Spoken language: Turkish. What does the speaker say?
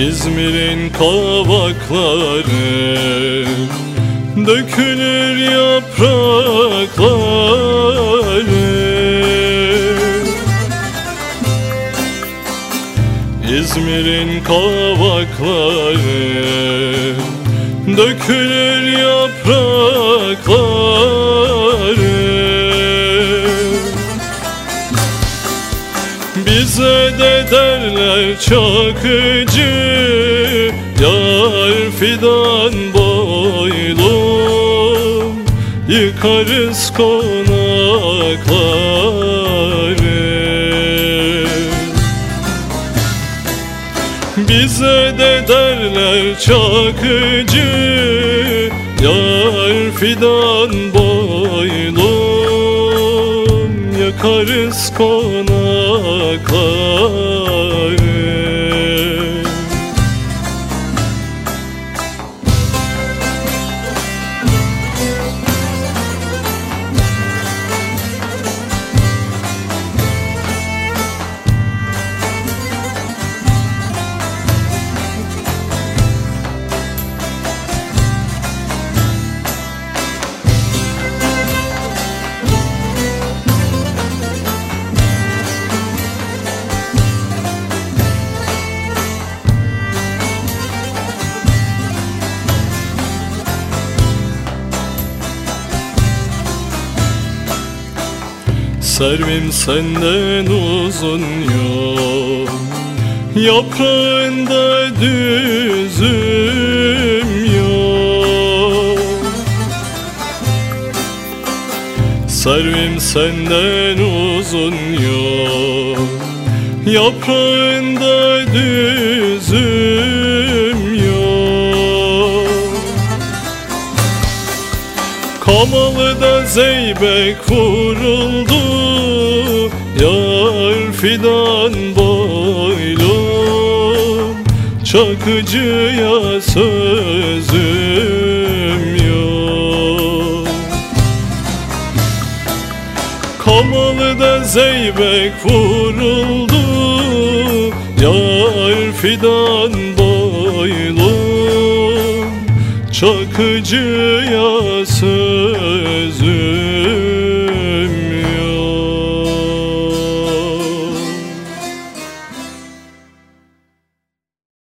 İzmir'in kavakları Dökülür yaprakları. İzmir'in kavakları Dökülür yaprakları Bize de derler çakıcı Yar fidan boylum Yıkarız konakları. Bize de derler çakıcı Yar fidan boylum Yakarız konakları 可。Servim senden uzun yok Yaprağında düzüm yok. Servim senden uzun yok Yaprağında düzüm yok. Kamalı'da zeybek vuruldu Yar fidan boylum Çakıcıya sözüm yok. Kamalı'da zeybek vuruldu Yar fidan Çakıcıya sözüm